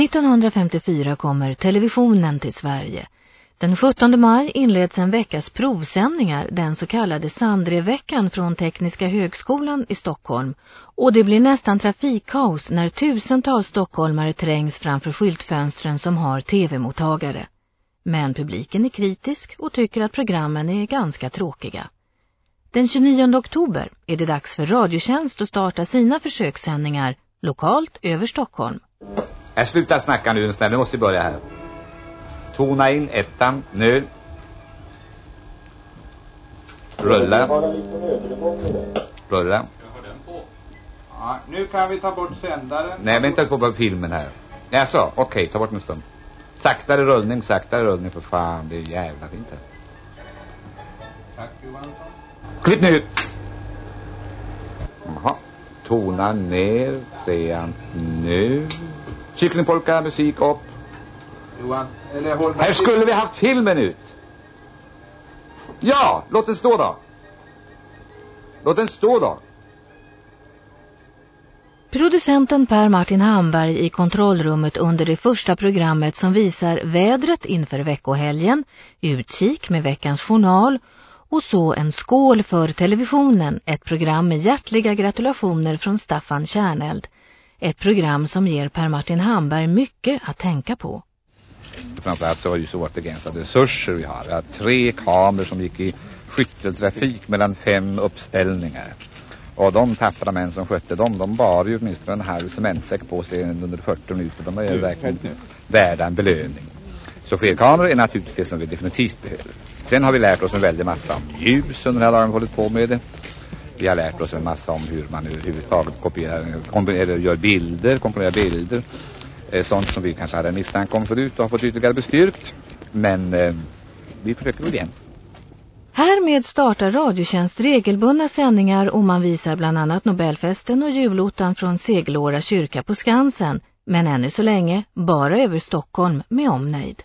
1954 kommer televisionen till Sverige. Den 17 maj inleds en veckas provsändningar, den så kallade Sandreveckan från Tekniska högskolan i Stockholm. Och det blir nästan trafikkaos när tusentals stockholmare trängs framför skyltfönstren som har tv-mottagare. Men publiken är kritisk och tycker att programmen är ganska tråkiga. Den 29 oktober är det dags för Radiotjänst att starta sina försökssändningar lokalt över Stockholm. Jag slutar snacka nu, snälla. Nu måste vi börja här. Tona in ettan, nu. Rulla. Rulla. Ja, nu kan vi ta bort sändaren. Nej, vänta på filmen här. Jaså, okej, okay, ta bort en stund. Saktare rullning, saktare rullning för fan. Det är jävla fint här. Tack Johansson. Klipp nu! Jaha. Tona ner, trean nu. Kycklingpolka, musik upp. Johan, eller håll Här skulle vi haft filmen ut. Ja, låt den stå då. Låt den stå då. Producenten Per Martin Hamberg i kontrollrummet under det första programmet som visar vädret inför veckohelgen, utkik med veckans journal och så en skål för televisionen, ett program med hjärtliga gratulationer från Staffan Kärneld. Ett program som ger Per Martin Hamberg mycket att tänka på. Framförallt så var det ju så att begränsade resurser vi har. Vi har tre kameror som gick i skytteltrafik mellan fem uppställningar. Och de tappra män som skötte dem, de bar ju åtminstone en halv cementsäck på sig under 40 minuter. De är ju verkligen värda en belöning. Så fler kameror är naturligtvis det som vi definitivt behöver. Sen har vi lärt oss en väldig massa om ljus under den här dagen vi hållit på med det. Vi har lärt oss en massa om hur man överhuvudtaget kopierar, eller gör bilder, komponerar bilder. Eh, sånt som vi kanske hade en misstanke om förut och har fått ytterligare bestyrkt. Men eh, vi försöker väl igen. Härmed startar Radiotjänst regelbundna sändningar och man visar bland annat Nobelfesten och julotan från Segelåra kyrka på Skansen. Men ännu så länge bara över Stockholm med omnejd.